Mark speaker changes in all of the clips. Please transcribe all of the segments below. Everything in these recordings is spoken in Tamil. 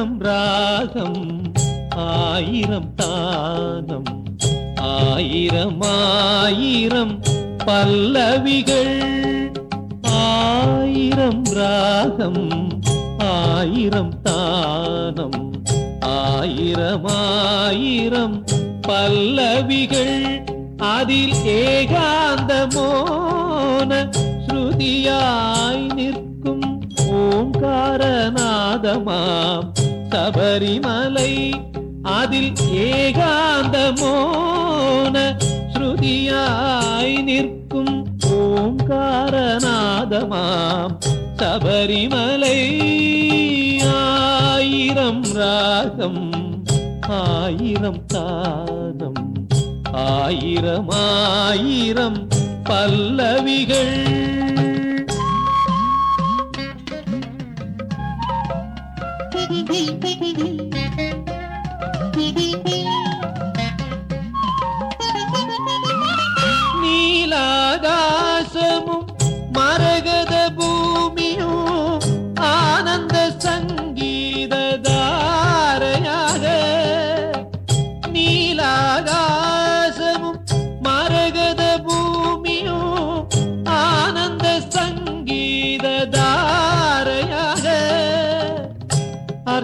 Speaker 1: ஆயிரம் ராகம் ஆயிரம் தானம் ஆயிரம் ஆயிரம் பல்லவிகள் ஆயிரம் ராகம் ஆயிரம் தானம் ஆயிரம் ஆயிரம் பல்லவிகள். அதில் ஏகாந்தமோன ஸ்ருதியாய் நிற்கும் ஓங்காரநாதமாம் சபரிமலை அதில் ஏகாந்தமோன ஸ்ருதியாய் நிற்கும் ஓங்காரநாதமாம் சபரிமலை. ஆயிரம் ராகம் ஆயிரம் தானம் ஆயிரம் ஆயிரம் பல்லவிகள். Thank you.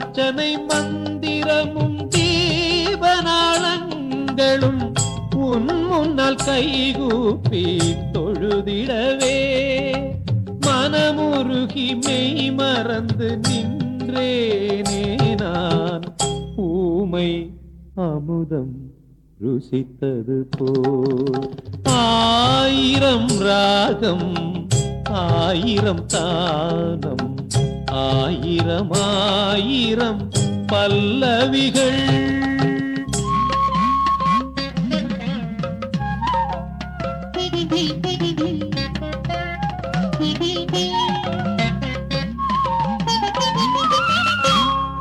Speaker 1: அர்ச்சனை மந்திரமும் தீபநாளங்களும் உன் முன்னால் கைகூப்பி தொழுதிடவே. மனமுருகி மெய் மறந்து நின்றேனே நான். ஊமை அமுதம் ருசித்தது போல். ஆயிரம் ராகம் ஆயிரம் தானம் ஆயிரம் ஆயிரம் பல்லவிகள்.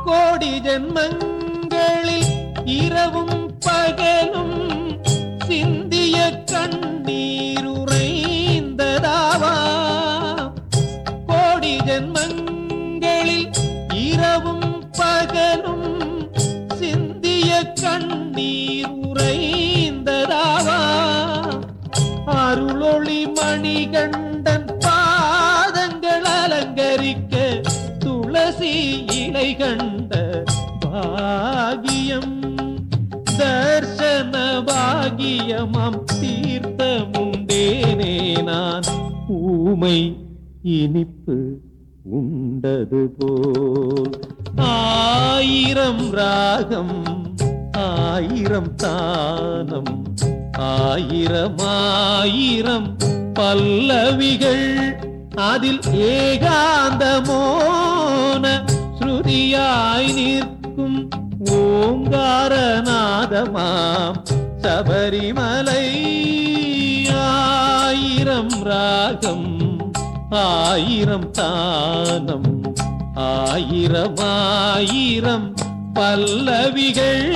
Speaker 1: கோடி ஜென்மங்களில் இரவும் பகலும் சிந்திய கண்ணீர். கண்ணீர் உறைந்ததாவா? அருளொளி மணிகண்டன் பாதங்கள் அலங்கரிக்க துளசி இலை கண்ட பாகியம். தர்சன பாகியமாம் தீர்த்தமும் தேனே நான். ஊமை இனிப்பு உண்டது போல் ஆயிரம் ராகம் ஆயிரம் தானம் ஆயிரம் ஆயிரம் பல்லவிகள் அதில் ஏகாந்தமோன ஸ்ருதியாய் நிற்கும் ஓங்காரநாதமாம் சபரிமலை ஆயிரம் ராகம் ஆயிரம் தானம் ஆயிரம் ஆயிரம் பல்லவிகள்.